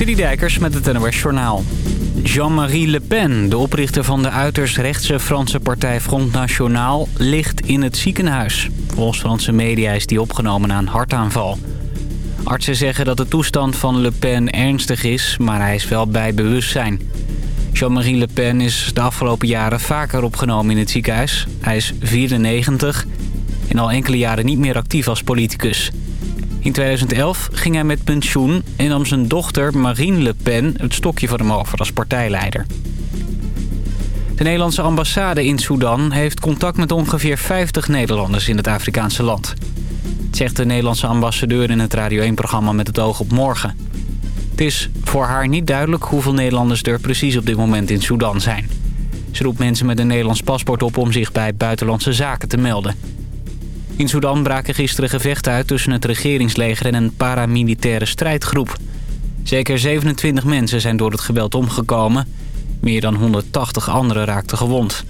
Dijkers met het NOS Journaal. Jean-Marie Le Pen, de oprichter van de uiterst rechtse Franse partij Front National, ligt in het ziekenhuis. Volgens Franse media is die opgenomen na een hartaanval. Artsen zeggen dat de toestand van Le Pen ernstig is, maar hij is wel bij bewustzijn. Jean-Marie Le Pen is de afgelopen jaren vaker opgenomen in het ziekenhuis. Hij is 94 en al enkele jaren niet meer actief als politicus. In 2011 ging hij met pensioen en nam zijn dochter Marine Le Pen het stokje voor hem over als partijleider. De Nederlandse ambassade in Sudan heeft contact met ongeveer 50 Nederlanders in het Afrikaanse land. Zegt de Nederlandse ambassadeur in het Radio 1-programma Met het oog op morgen. Het is voor haar niet duidelijk hoeveel Nederlanders er precies op dit moment in Sudan zijn. Ze roept mensen met een Nederlands paspoort op om zich bij buitenlandse zaken te melden. In Sudan braken gisteren gevechten uit tussen het regeringsleger en een paramilitaire strijdgroep. Zeker 27 mensen zijn door het geweld omgekomen. Meer dan 180 anderen raakten gewond.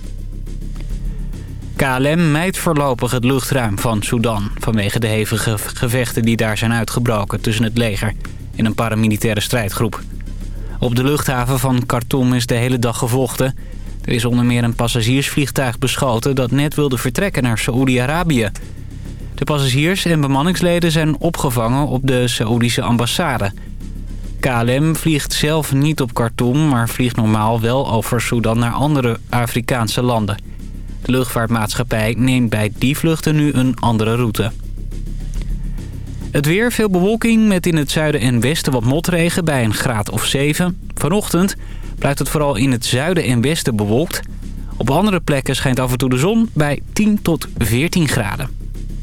KLM mijt voorlopig het luchtruim van Sudan... vanwege de hevige gevechten die daar zijn uitgebroken tussen het leger... en een paramilitaire strijdgroep. Op de luchthaven van Khartoum is de hele dag gevochten. Er is onder meer een passagiersvliegtuig beschoten... dat net wilde vertrekken naar Saoedi-Arabië... De passagiers en bemanningsleden zijn opgevangen op de Saoedische ambassade. KLM vliegt zelf niet op Khartoum, maar vliegt normaal wel over Sudan naar andere Afrikaanse landen. De luchtvaartmaatschappij neemt bij die vluchten nu een andere route. Het weer, veel bewolking met in het zuiden en westen wat motregen bij een graad of 7. Vanochtend blijft het vooral in het zuiden en westen bewolkt. Op andere plekken schijnt af en toe de zon bij 10 tot 14 graden.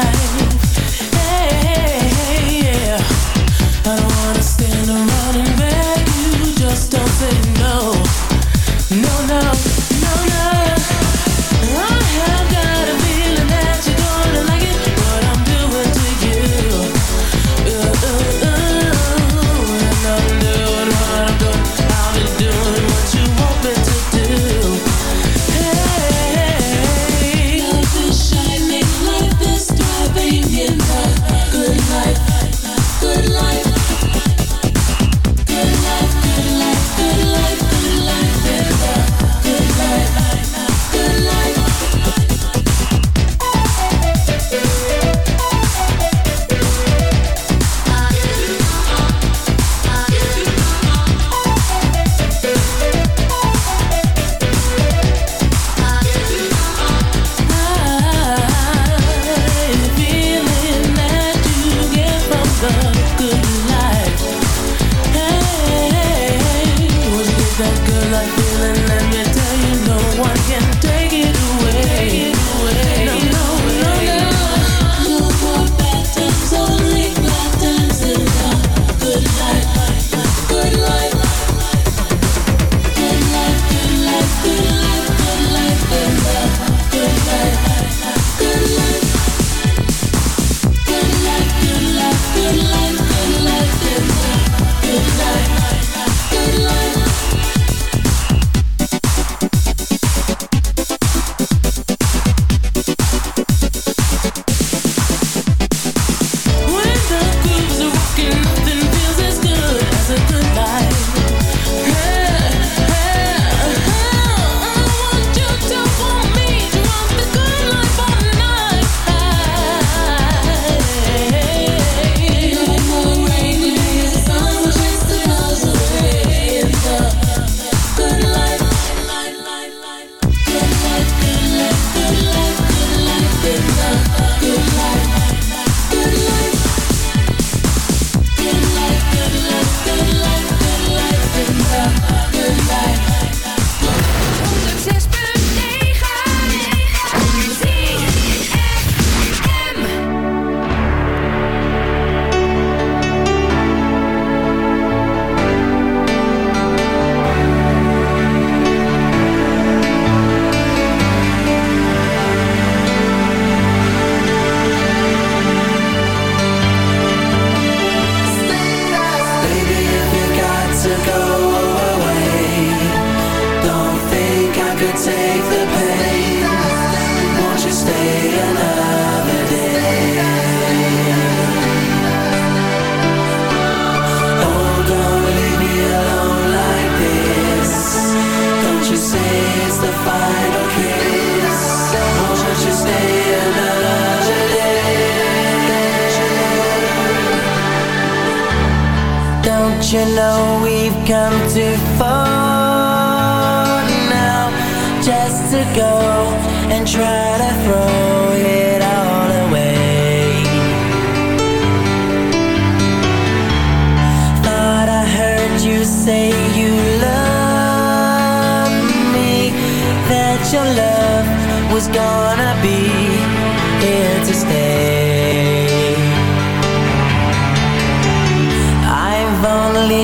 A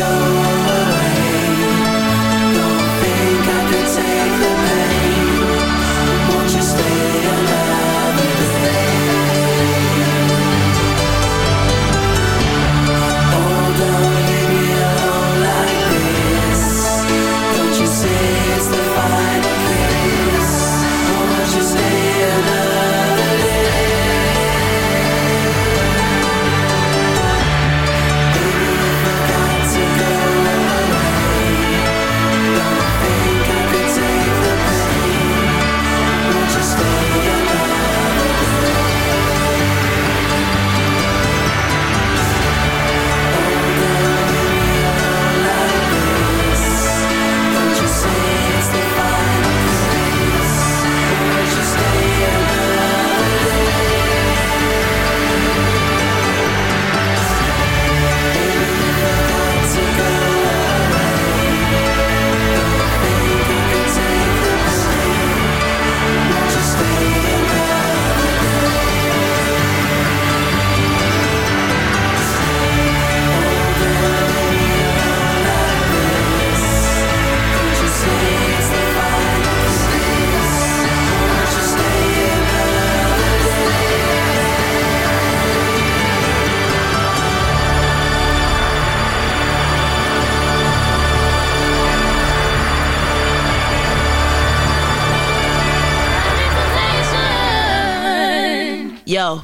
Go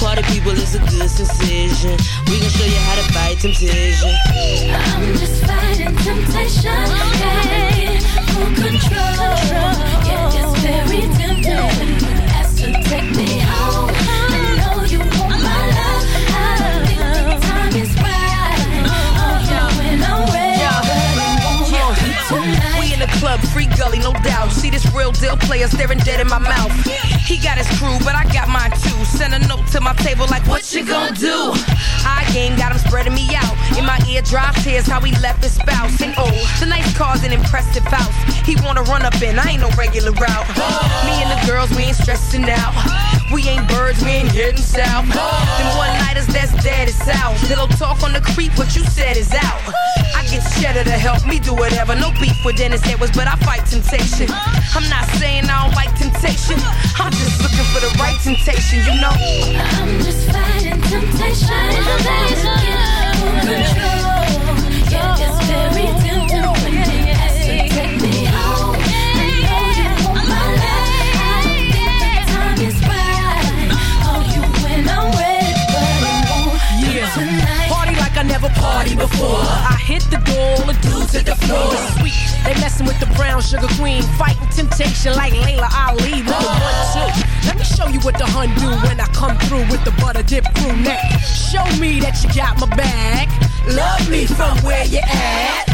Party people, it's a good decision. We gon' show you how to fight temptation. I'm just fighting temptation. Hey, full control. Yeah, it's very club, free gully, no doubt. See this real deal player staring dead in my mouth. He got his crew, but I got mine too. Send a note to my table like, what you gonna do? I game got him spreading me out. In my ear, drive tears how he left his spouse. And oh, tonight's car's an impressive house. He wanna run up in, I ain't no regular route. Me and the girls, we ain't stressing out. We ain't birds, we ain't heading south. Them one nighters that's dead is out. Little talk on the creep, what you said is out. I get cheddar to help me do whatever. No beef with Dennis Edwards, but I fight temptation. I'm not saying I don't like temptation. I'm just looking for the right temptation, you know. I'm just fighting temptation. To get control. Yeah, it's very tempting when you ask to take me home. I know you want my love. I think the time is right. Call you when I'm ready, but it won't tonight. Party like I never partied before. I hit the door, the dudes hit the floor. Sweet, they messing with the brown sugar queen, fighting temptation like Laila Ali with the one two. Let me show you what the hun do when I come through with the butter dip crew neck. Show me that you got my back. Love me from where you at.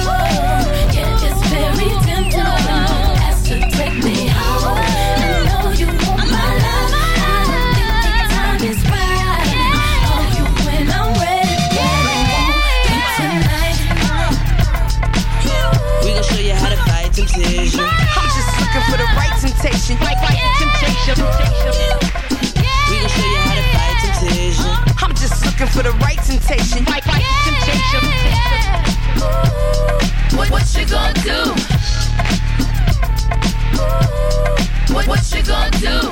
Fight temptation. I'm just looking for the right temptation. Right, right, temptation. We gon' show you how to fight temptation. I'm just looking for the right temptation. Right, right, temptation. What, what you gonna do? What, what you gonna do?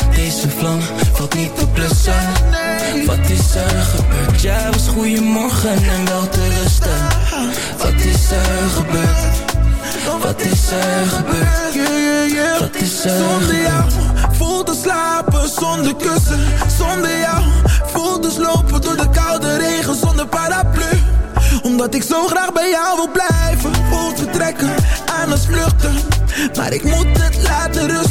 Deze vlam valt niet te blussen. Wat is er gebeurd? Jij was goeiemorgen en wel te rusten. Wat is er gebeurd? Wat is er gebeurd? Wat is er Zonder jou voel te slapen zonder kussen. Zonder jou voel te slopen door de koude regen zonder paraplu. Omdat ik zo graag bij jou wil blijven Voel vertrekken aan als vluchten. Maar ik moet het laten rusten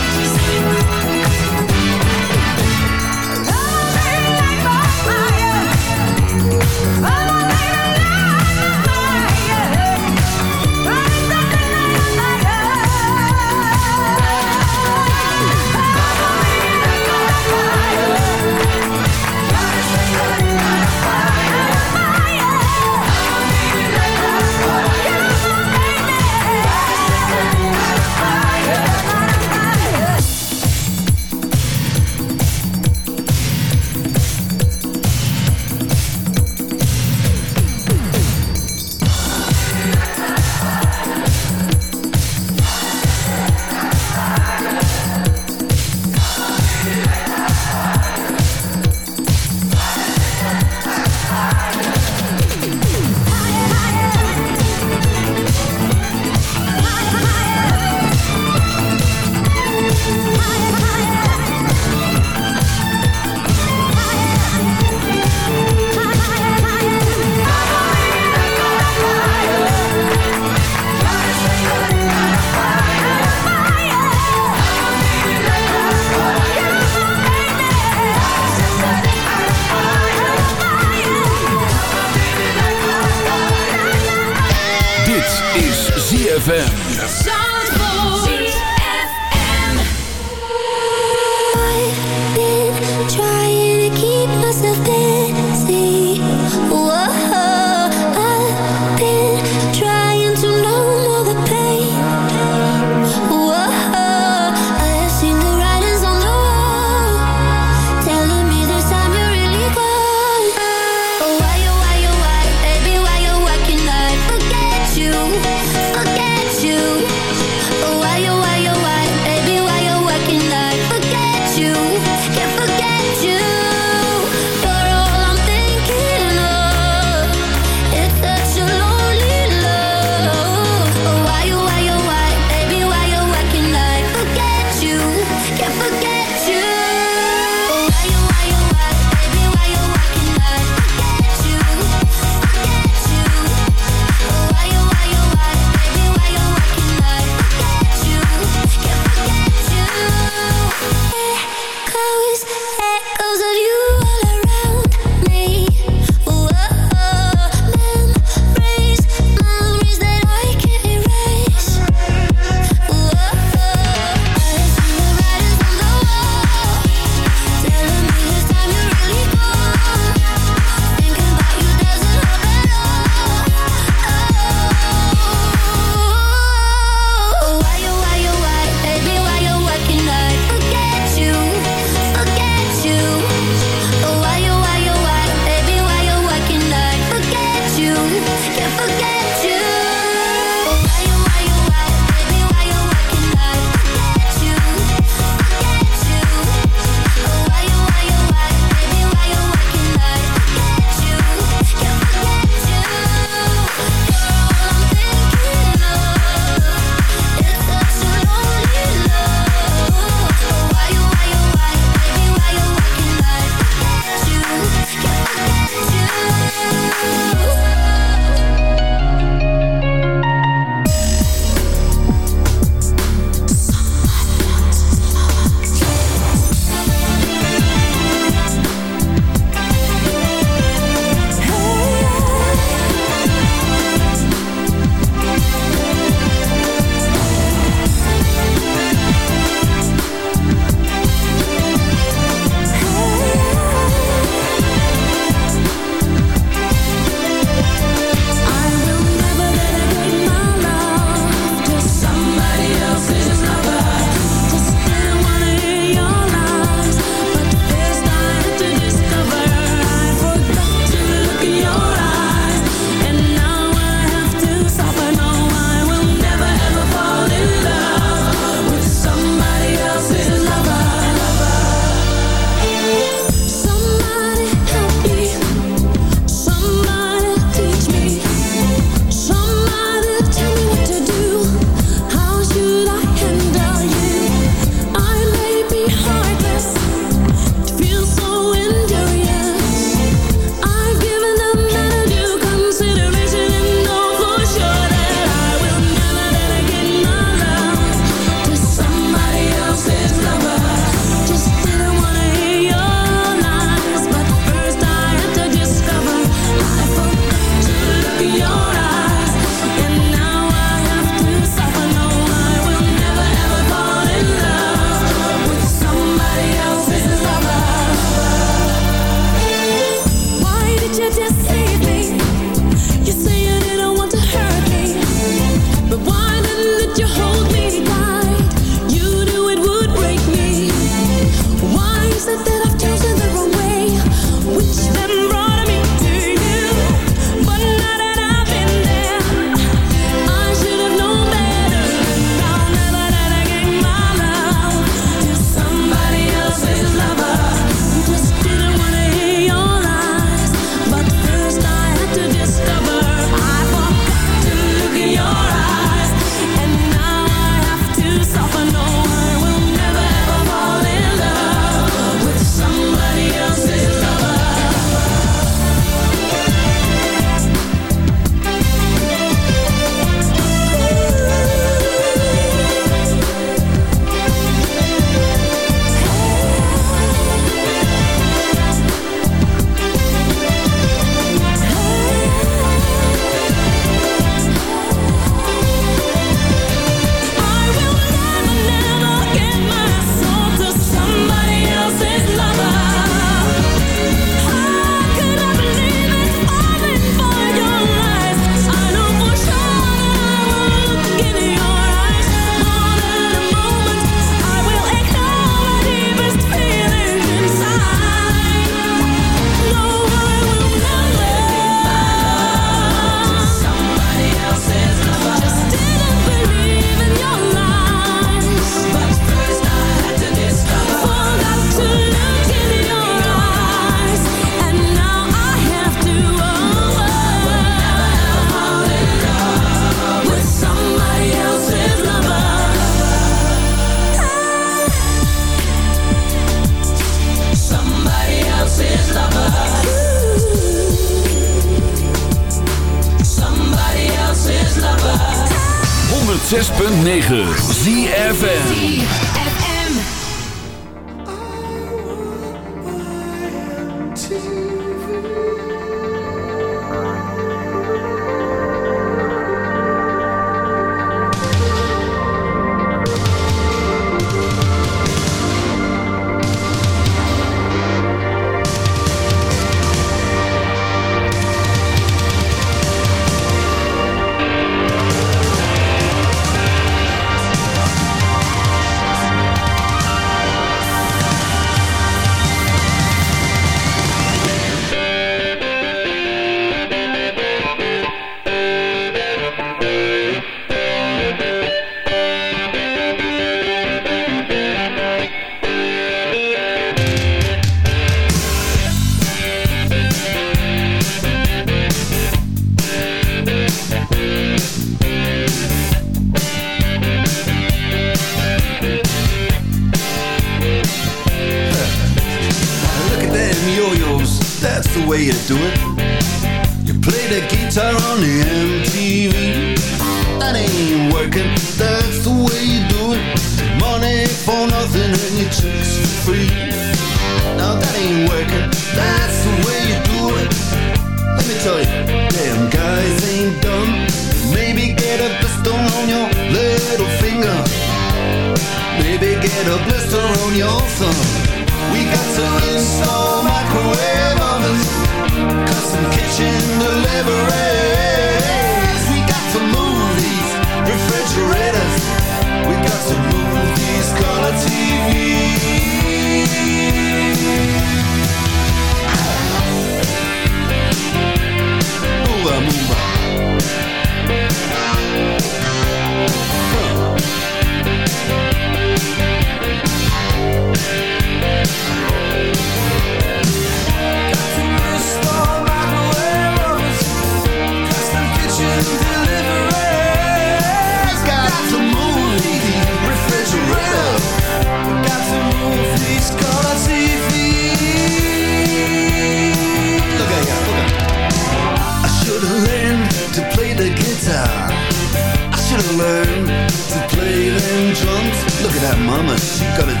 she got it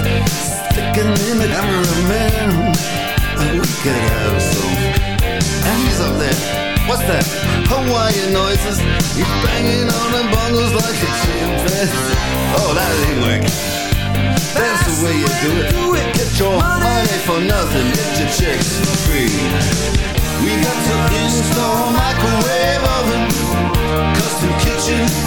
sticking in the cameraman. We could have some. And he's up there. What's that? Hawaiian noises. He's banging on the bongos like a chimpanzee. Oh, that ain't working. That's the way you do it. do it. Get your money for nothing. Get your chicks for free. We got to install microwave oven, custom kitchen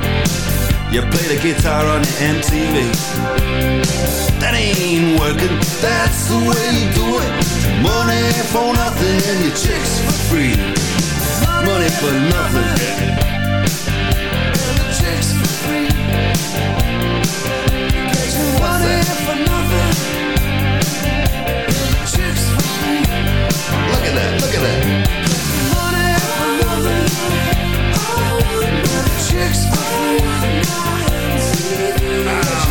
You play the guitar on the MTV. That ain't working. That's the way you do it. Money for nothing and your chicks for free. Money for nothing. Chicks free. Money for nothing. Look at that, look at that. Money for nothing. Oh, chicks for free. Ah,